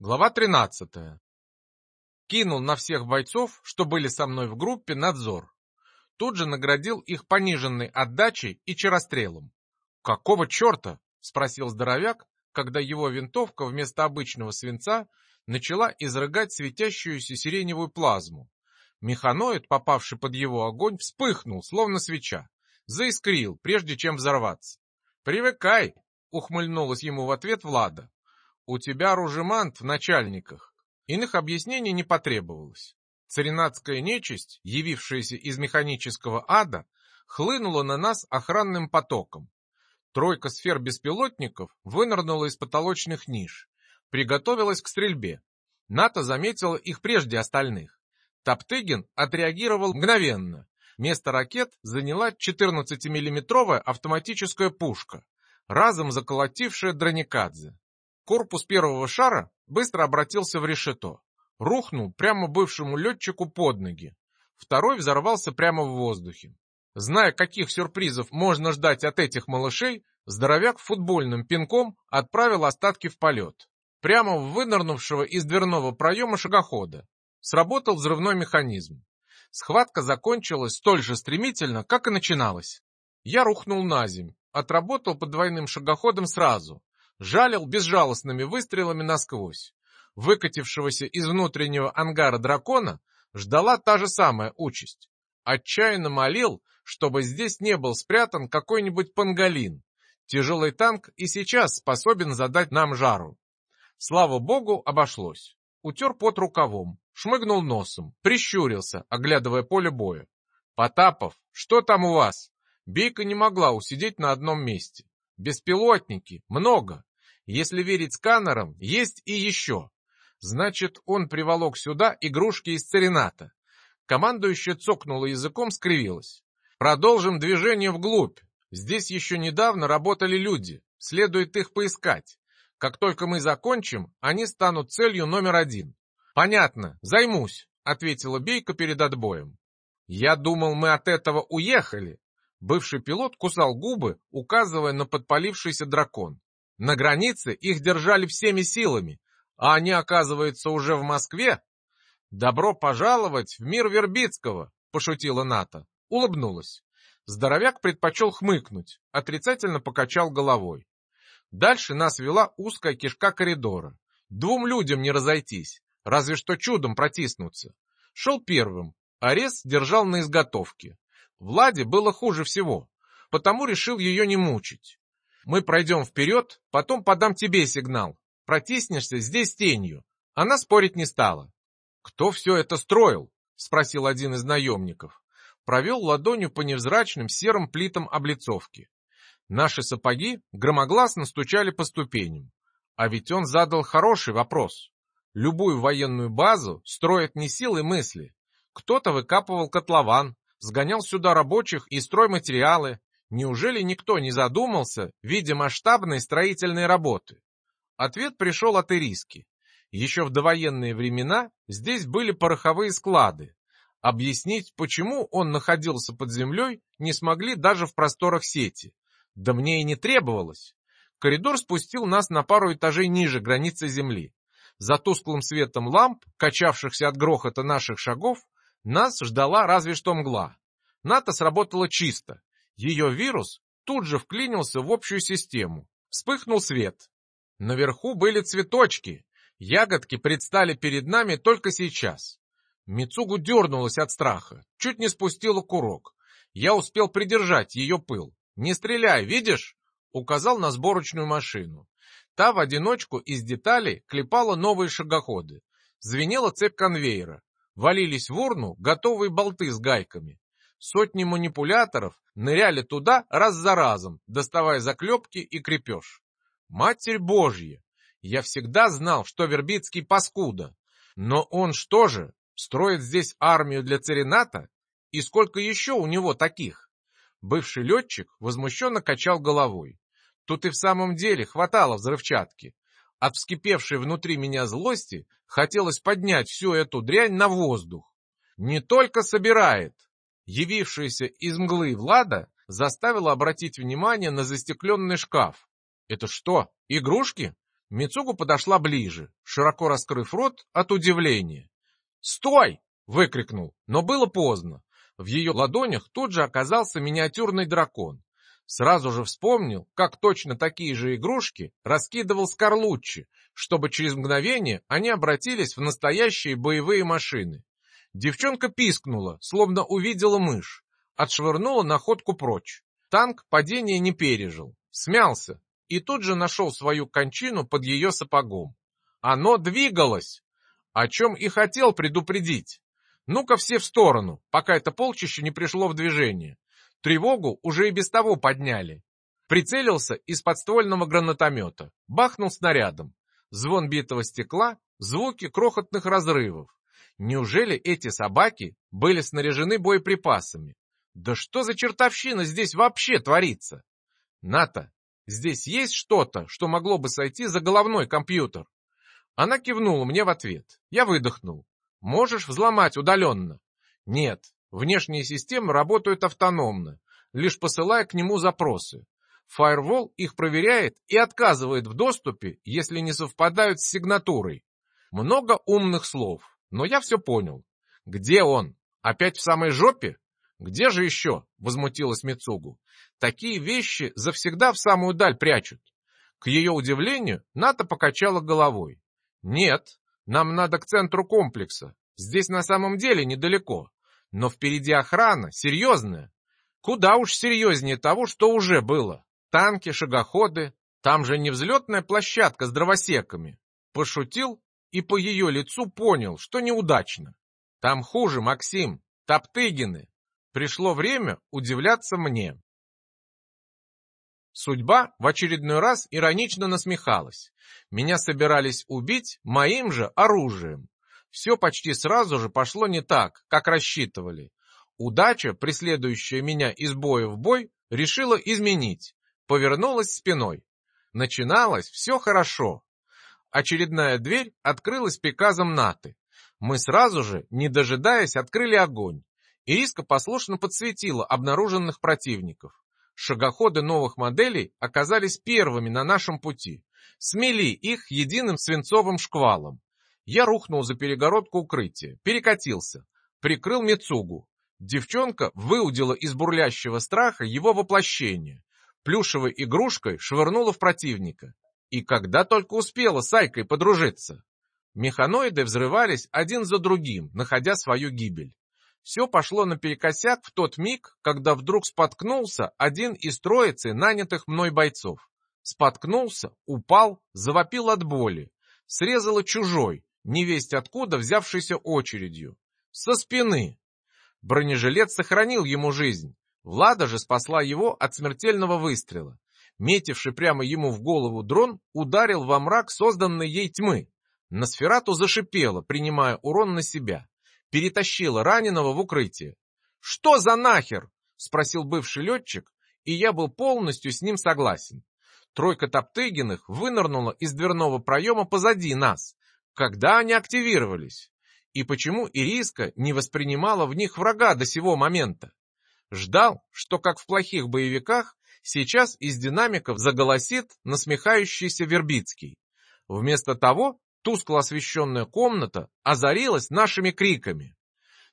Глава 13. Кинул на всех бойцов, что были со мной в группе, надзор. Тут же наградил их пониженной отдачей и чарострелом. «Какого черта?» — спросил здоровяк, когда его винтовка вместо обычного свинца начала изрыгать светящуюся сиреневую плазму. Механоид, попавший под его огонь, вспыхнул, словно свеча. Заискрил, прежде чем взорваться. «Привыкай!» — ухмыльнулась ему в ответ Влада. У тебя ружемант в начальниках. Иных объяснений не потребовалось. Царинатская нечисть, явившаяся из механического ада, хлынула на нас охранным потоком. Тройка сфер беспилотников вынырнула из потолочных ниш, приготовилась к стрельбе. НАТО заметила их прежде остальных. Топтыгин отреагировал мгновенно. Место ракет заняла 14-миллиметровая автоматическая пушка, разом заколотившая Драникадзе. Корпус первого шара быстро обратился в решето. Рухнул прямо бывшему летчику под ноги. Второй взорвался прямо в воздухе. Зная, каких сюрпризов можно ждать от этих малышей, здоровяк футбольным пинком отправил остатки в полет. Прямо в вынырнувшего из дверного проема шагохода. Сработал взрывной механизм. Схватка закончилась столь же стремительно, как и начиналась. Я рухнул на земь, отработал под двойным шагоходом сразу, жалил безжалостными выстрелами насквозь. Выкатившегося из внутреннего ангара дракона ждала та же самая участь. Отчаянно молил, чтобы здесь не был спрятан какой-нибудь пангалин. Тяжелый танк и сейчас способен задать нам жару. Слава богу, обошлось. Утер под рукавом, шмыгнул носом, прищурился, оглядывая поле боя. «Потапов, что там у вас?» Бейка не могла усидеть на одном месте. «Беспилотники, много. Если верить сканерам, есть и еще. Значит, он приволок сюда игрушки из царината. Командующая цокнула языком, скривилась. Продолжим движение вглубь. Здесь еще недавно работали люди. Следует их поискать. Как только мы закончим, они станут целью номер один. Понятно, займусь, ответила Бейка перед отбоем. Я думал, мы от этого уехали. Бывший пилот кусал губы, указывая на подпалившийся дракон. На границе их держали всеми силами, а они, оказывается, уже в Москве. «Добро пожаловать в мир Вербицкого!» — пошутила Ната. Улыбнулась. Здоровяк предпочел хмыкнуть, отрицательно покачал головой. Дальше нас вела узкая кишка коридора. Двум людям не разойтись, разве что чудом протиснуться. Шел первым, Арес держал на изготовке. Владе было хуже всего, потому решил ее не мучить. Мы пройдем вперед, потом подам тебе сигнал. Протиснешься здесь тенью. Она спорить не стала. Кто все это строил? Спросил один из наемников. Провел ладонью по невзрачным серым плитам облицовки. Наши сапоги громогласно стучали по ступеням. А ведь он задал хороший вопрос. Любую военную базу строят не силой мысли. Кто-то выкапывал котлован, сгонял сюда рабочих и стройматериалы, Неужели никто не задумался, видя масштабные строительные работы? Ответ пришел от Ириски. Еще в довоенные времена здесь были пороховые склады. Объяснить, почему он находился под землей, не смогли даже в просторах сети. Да мне и не требовалось. Коридор спустил нас на пару этажей ниже границы земли. За тусклым светом ламп, качавшихся от грохота наших шагов, нас ждала разве что мгла. НАТО сработало чисто. Ее вирус тут же вклинился в общую систему. Вспыхнул свет. Наверху были цветочки. Ягодки предстали перед нами только сейчас. Мицугу дернулась от страха, чуть не спустила курок. Я успел придержать ее пыл. «Не стреляй, видишь?» Указал на сборочную машину. Та в одиночку из деталей клепала новые шагоходы. Звенела цепь конвейера. Валились в урну готовые болты с гайками. Сотни манипуляторов ныряли туда раз за разом, доставая заклепки и крепеж. Матерь Божья! Я всегда знал, что Вербицкий паскуда. Но он что же, строит здесь армию для царината? И сколько еще у него таких? Бывший летчик возмущенно качал головой. Тут и в самом деле хватало взрывчатки. От вскипевшей внутри меня злости хотелось поднять всю эту дрянь на воздух. Не только собирает, Явившаяся из мглы Влада заставила обратить внимание на застекленный шкаф. Это что, игрушки? Мицугу подошла ближе, широко раскрыв рот от удивления. «Стой!» — выкрикнул, но было поздно. В ее ладонях тут же оказался миниатюрный дракон. Сразу же вспомнил, как точно такие же игрушки раскидывал Скорлуччи, чтобы через мгновение они обратились в настоящие боевые машины. Девчонка пискнула, словно увидела мышь, отшвырнула находку прочь. Танк падения не пережил, смялся и тут же нашел свою кончину под ее сапогом. Оно двигалось, о чем и хотел предупредить. Ну-ка все в сторону, пока это полчище не пришло в движение. Тревогу уже и без того подняли. Прицелился из подствольного гранатомета, бахнул снарядом. Звон битого стекла, звуки крохотных разрывов. Неужели эти собаки были снаряжены боеприпасами? Да что за чертовщина здесь вообще творится? Ната, здесь есть что-то, что могло бы сойти за головной компьютер? Она кивнула мне в ответ. Я выдохнул. Можешь взломать удаленно? Нет, Внешние системы работают автономно, лишь посылая к нему запросы. Firewall их проверяет и отказывает в доступе, если не совпадают с сигнатурой. Много умных слов, но я все понял. Где он? Опять в самой жопе? Где же еще? Возмутилась Мицугу. Такие вещи завсегда в самую даль прячут. К ее удивлению, Ната покачала головой. Нет, нам надо к центру комплекса. Здесь на самом деле недалеко. Но впереди охрана, серьезная. Куда уж серьезнее того, что уже было. Танки, шагоходы. Там же не взлетная площадка с дровосеками. Пошутил и по ее лицу понял, что неудачно. Там хуже, Максим. Топтыгины. Пришло время удивляться мне. Судьба в очередной раз иронично насмехалась. Меня собирались убить моим же оружием. Все почти сразу же пошло не так, как рассчитывали. Удача, преследующая меня из боя в бой, решила изменить, повернулась спиной. Начиналось все хорошо. Очередная дверь открылась приказом Наты. Мы сразу же, не дожидаясь, открыли огонь. Ириска послушно подсветила обнаруженных противников. Шагоходы новых моделей оказались первыми на нашем пути. Смели их единым свинцовым шквалом. Я рухнул за перегородку укрытия, перекатился, прикрыл Мицугу. Девчонка выудила из бурлящего страха его воплощение. Плюшевой игрушкой швырнула в противника. И когда только успела с Айкой подружиться. Механоиды взрывались один за другим, находя свою гибель. Все пошло наперекосяк в тот миг, когда вдруг споткнулся один из троицы нанятых мной бойцов. Споткнулся, упал, завопил от боли. Срезало чужой, невесть откуда взявшейся очередью. Со спины. Бронежилет сохранил ему жизнь. Влада же спасла его от смертельного выстрела. Метивший прямо ему в голову дрон ударил во мрак созданной ей тьмы. Носферату зашипела, принимая урон на себя. Перетащила раненого в укрытие. «Что за нахер?» — спросил бывший летчик, и я был полностью с ним согласен. Тройка Топтыгиных вынырнула из дверного проема позади нас, когда они активировались? И почему Ириска не воспринимала в них врага до сего момента? Ждал, что, как в плохих боевиках, сейчас из динамиков заголосит насмехающийся Вербицкий. Вместо того тускло освещенная комната озарилась нашими криками.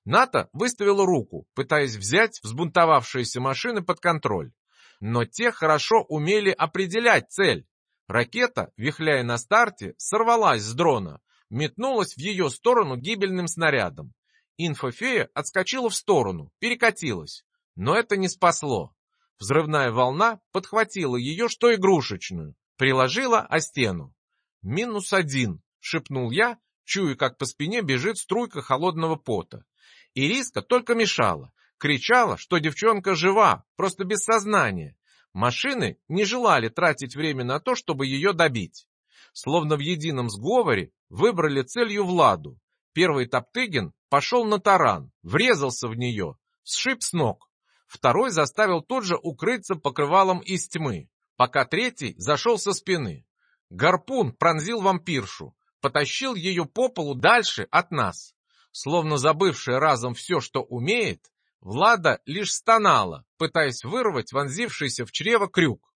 Ната выставила руку, пытаясь взять взбунтовавшиеся машины под контроль. Но те хорошо умели определять цель. Ракета, вихляя на старте, сорвалась с дрона, метнулась в ее сторону гибельным снарядом. Инфофея отскочила в сторону, перекатилась. Но это не спасло. Взрывная волна подхватила ее, что игрушечную, приложила о стену. «Минус один», — шепнул я, чуя, как по спине бежит струйка холодного пота. Ириска только мешала, кричала, что девчонка жива, просто без сознания. Машины не желали тратить время на то, чтобы ее добить. Словно в едином сговоре выбрали целью Владу. Первый Топтыгин пошел на таран, врезался в нее, сшиб с ног. Второй заставил тут же укрыться покрывалом из тьмы, пока третий зашел со спины. Гарпун пронзил вампиршу, потащил ее по полу дальше от нас. Словно забывшая разом все, что умеет, Влада лишь стонала, пытаясь вырвать вонзившийся в чрево крюк.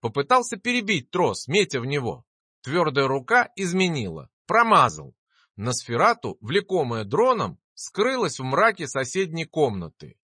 Попытался перебить трос, метя в него. Твердая рука изменила, промазал. Носферату, влекомая дроном, скрылась в мраке соседней комнаты.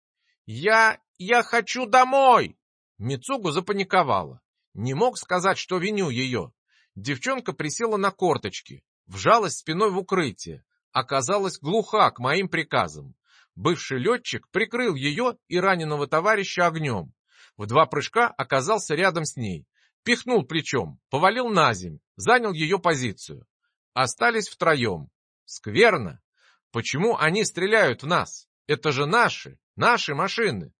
«Я... я хочу домой!» Мицугу запаниковала. Не мог сказать, что виню ее. Девчонка присела на корточки, вжалась спиной в укрытие, оказалась глуха к моим приказам. Бывший летчик прикрыл ее и раненого товарища огнем. В два прыжка оказался рядом с ней. Пихнул плечом, повалил на земь, занял ее позицию. Остались втроем. Скверно. Почему они стреляют в нас? Это же наши, наши машины.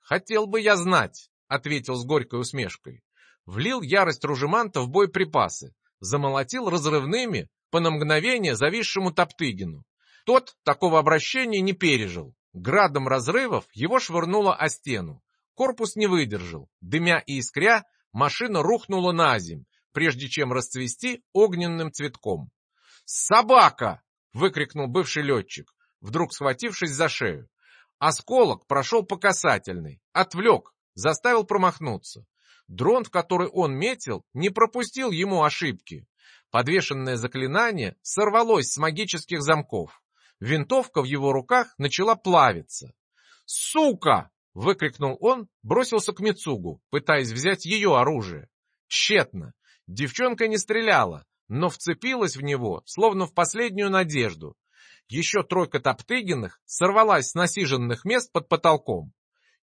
Хотел бы я знать, ответил с горькой усмешкой. Влил ярость Ружеманта в боеприпасы, замолотил разрывными по на мгновение зависшему Топтыгину. Тот такого обращения не пережил. Градом разрывов его швырнуло о стену. Корпус не выдержал. Дымя и искря, машина рухнула на земь, прежде чем расцвести огненным цветком. «Собака!» — выкрикнул бывший летчик, вдруг схватившись за шею. Осколок прошел по касательной, отвлек, заставил промахнуться. Дрон, в который он метил, не пропустил ему ошибки. Подвешенное заклинание сорвалось с магических замков. Винтовка в его руках начала плавиться. «Сука!» — выкрикнул он, бросился к Мицугу, пытаясь взять ее оружие. Тщетно. Девчонка не стреляла, но вцепилась в него, словно в последнюю надежду. Еще тройка Топтыгиных сорвалась с насиженных мест под потолком.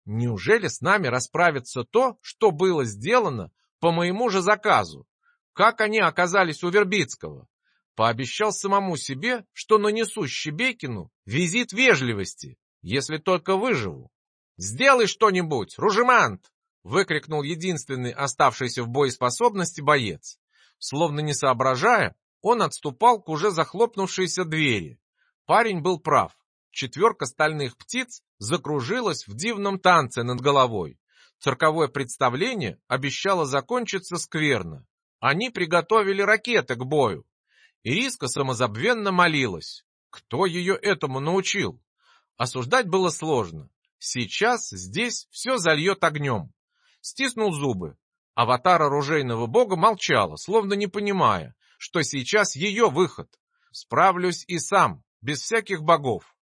Неужели с нами расправится то, что было сделано по моему же заказу? Как они оказались у Вербицкого? Пообещал самому себе, что нанесу Щебекину визит вежливости, если только выживу. «Сделай что-нибудь, Ружемант!» — выкрикнул единственный оставшийся в боеспособности боец. Словно не соображая, он отступал к уже захлопнувшейся двери. Парень был прав. Четверка стальных птиц закружилась в дивном танце над головой. Цирковое представление обещало закончиться скверно. Они приготовили ракеты к бою. Ириска самозабвенно молилась. Кто ее этому научил? Осуждать было сложно. Сейчас здесь все зальет огнем. Стиснул зубы. Аватар оружейного бога молчала, словно не понимая, что сейчас ее выход. Справлюсь и сам, без всяких богов.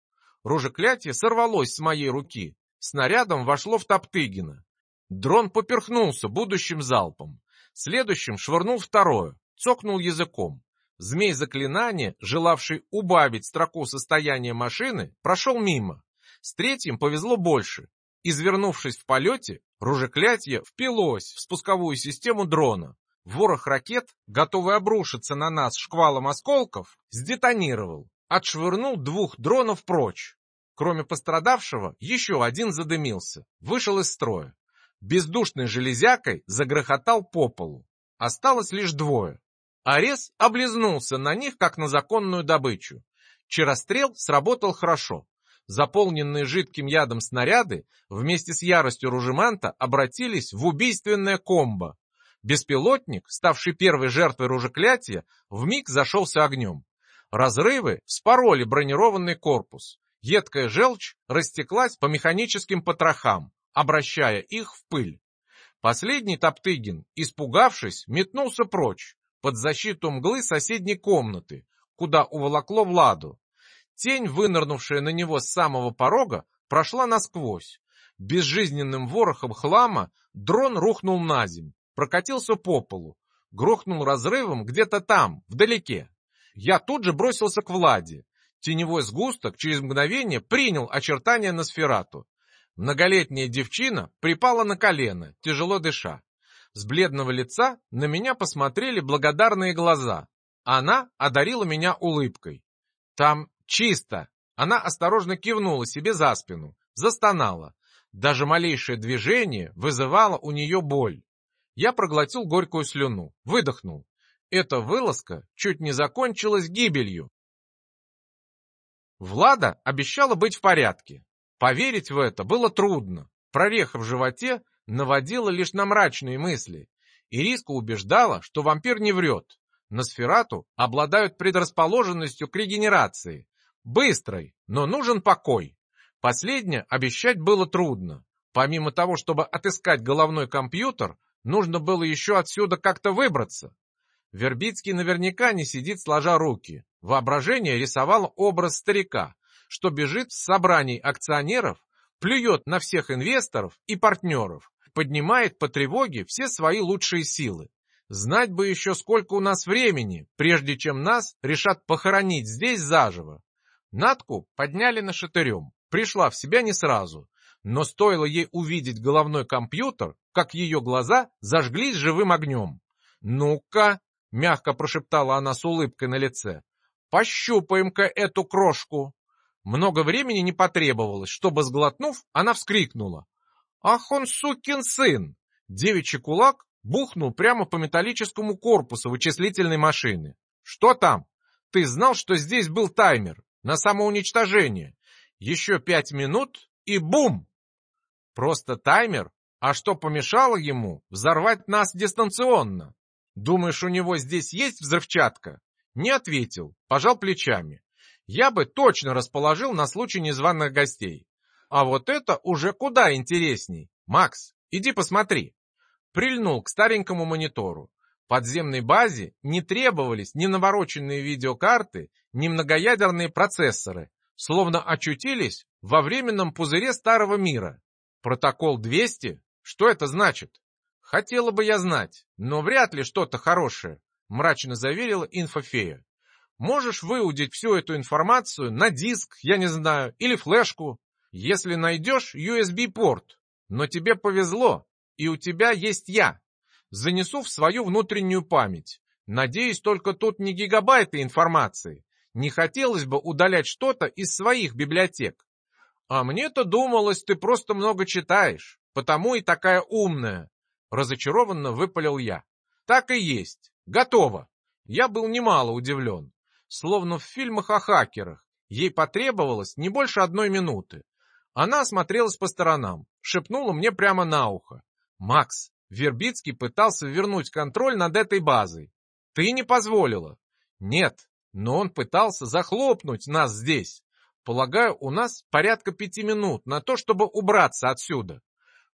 Ружеклятие сорвалось с моей руки. Снарядом вошло в Топтыгина. Дрон поперхнулся будущим залпом. Следующим швырнул второе, цокнул языком. Змей заклинания, желавший убавить строку состояния машины, прошел мимо. С третьим повезло больше. Извернувшись в полете, ружеклятие впилось в спусковую систему дрона. Ворох ракет, готовый обрушиться на нас шквалом осколков, сдетонировал, отшвырнул двух дронов прочь. Кроме пострадавшего, еще один задымился, вышел из строя бездушной железякой загрохотал по полу. Осталось лишь двое. Арес облизнулся на них, как на законную добычу. Чарострел сработал хорошо. Заполненные жидким ядом снаряды вместе с яростью ружеманта обратились в убийственное комбо. Беспилотник, ставший первой жертвой ружеклятия, вмиг зашелся огнем. Разрывы вспороли бронированный корпус. Едкая желчь растеклась по механическим потрохам обращая их в пыль. Последний Топтыгин, испугавшись, метнулся прочь, под защиту мглы соседней комнаты, куда уволокло Владу. Тень, вынырнувшая на него с самого порога, прошла насквозь. Безжизненным ворохом хлама дрон рухнул на земь, прокатился по полу, грохнул разрывом где-то там, вдалеке. Я тут же бросился к Владе. Теневой сгусток через мгновение принял очертания на сферату. Многолетняя девчина припала на колено, тяжело дыша. С бледного лица на меня посмотрели благодарные глаза. Она одарила меня улыбкой. «Там чисто!» Она осторожно кивнула себе за спину, застонала. Даже малейшее движение вызывало у нее боль. Я проглотил горькую слюну, выдохнул. Эта вылазка чуть не закончилась гибелью. Влада обещала быть в порядке, Поверить в это было трудно. Прореха в животе наводила лишь на мрачные мысли. Ириска убеждала, что вампир не врет. Носферату обладают предрасположенностью к регенерации. Быстрой, но нужен покой. Последнее обещать было трудно. Помимо того, чтобы отыскать головной компьютер, нужно было еще отсюда как-то выбраться. Вербицкий наверняка не сидит сложа руки. Воображение рисовало образ старика, что бежит с собраний акционеров, плюет на всех инвесторов и партнеров, поднимает по тревоге все свои лучшие силы. Знать бы еще, сколько у нас времени, прежде чем нас решат похоронить здесь заживо. Натку подняли на шатырем, пришла в себя не сразу, но стоило ей увидеть головной компьютер, как ее глаза зажглись живым огнем. «Ну-ка!» — мягко прошептала она с улыбкой на лице. «Пощупаем-ка эту крошку!» Много времени не потребовалось, чтобы, сглотнув, она вскрикнула. «Ах он сукин сын!» Девичий кулак бухнул прямо по металлическому корпусу вычислительной машины. «Что там? Ты знал, что здесь был таймер на самоуничтожение? Еще пять минут и бум!» Просто таймер? А что помешало ему взорвать нас дистанционно? Думаешь, у него здесь есть взрывчатка? Не ответил, пожал плечами. Я бы точно расположил на случай незваных гостей. А вот это уже куда интересней. Макс, иди посмотри. Прильнул к старенькому монитору. Подземной базе не требовались ни навороченные видеокарты, ни многоядерные процессоры, словно очутились во временном пузыре старого мира. Протокол 200? Что это значит? Хотела бы я знать, но вряд ли что-то хорошее, мрачно заверила инфофея. Можешь выудить всю эту информацию на диск, я не знаю, или флешку, если найдешь USB-порт. Но тебе повезло, и у тебя есть я. Занесу в свою внутреннюю память. Надеюсь, только тут не гигабайты информации. Не хотелось бы удалять что-то из своих библиотек. А мне-то думалось, ты просто много читаешь, потому и такая умная. Разочарованно выпалил я. Так и есть. Готово. Я был немало удивлен. Словно в фильмах о хакерах. Ей потребовалось не больше одной минуты. Она осмотрелась по сторонам, шепнула мне прямо на ухо. «Макс, Вербицкий пытался вернуть контроль над этой базой. Ты не позволила?» «Нет, но он пытался захлопнуть нас здесь. Полагаю, у нас порядка пяти минут на то, чтобы убраться отсюда.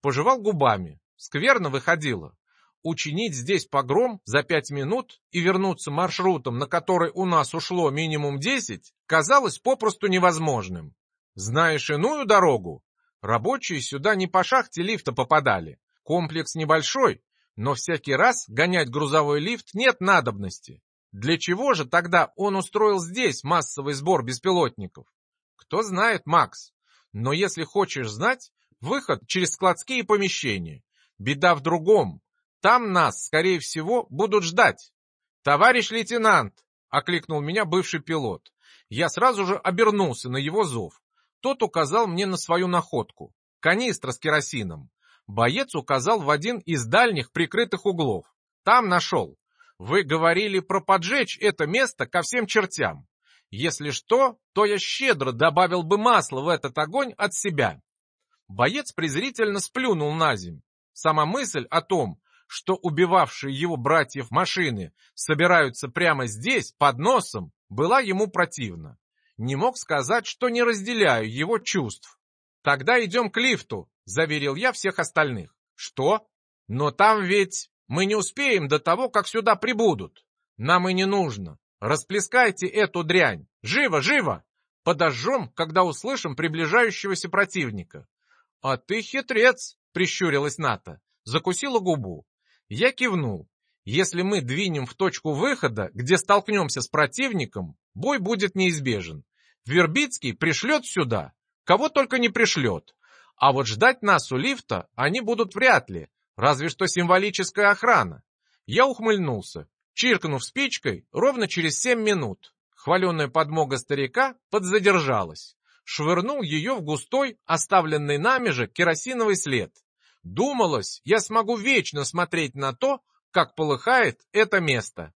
Пожевал губами. Скверно выходило. Учинить здесь погром за пять минут и вернуться маршрутом, на который у нас ушло минимум десять, казалось попросту невозможным. Знаешь иную дорогу? Рабочие сюда не по шахте лифта попадали. Комплекс небольшой, но всякий раз гонять грузовой лифт нет надобности. Для чего же тогда он устроил здесь массовый сбор беспилотников? Кто знает, Макс. Но если хочешь знать, выход через складские помещения. Беда в другом. Там нас, скорее всего, будут ждать. Товарищ лейтенант, окликнул меня бывший пилот. Я сразу же обернулся на его зов. Тот указал мне на свою находку. Канистра с керосином. Боец указал в один из дальних прикрытых углов. Там нашел. Вы говорили про поджечь это место ко всем чертям. Если что, то я щедро добавил бы масла в этот огонь от себя. Боец презрительно сплюнул на земь. Сама мысль о том, что убивавшие его братьев машины собираются прямо здесь, под носом, была ему противна. Не мог сказать, что не разделяю его чувств. «Тогда идем к лифту», — заверил я всех остальных. «Что? Но там ведь мы не успеем до того, как сюда прибудут. Нам и не нужно. Расплескайте эту дрянь! Живо, живо! Подожжем, когда услышим приближающегося противника. А ты хитрец, прищурилась Ната, закусила губу. Я кивнул. Если мы двинем в точку выхода, где столкнемся с противником, бой будет неизбежен. Вербицкий пришлет сюда, кого только не пришлет. А вот ждать нас у лифта они будут вряд ли, разве что символическая охрана. Я ухмыльнулся. Чиркнув спичкой, ровно через семь минут хваленая подмога старика подзадержалась. Швырнул ее в густой, оставленный нами же керосиновый след. Думалось, я смогу вечно смотреть на то, как полыхает это место.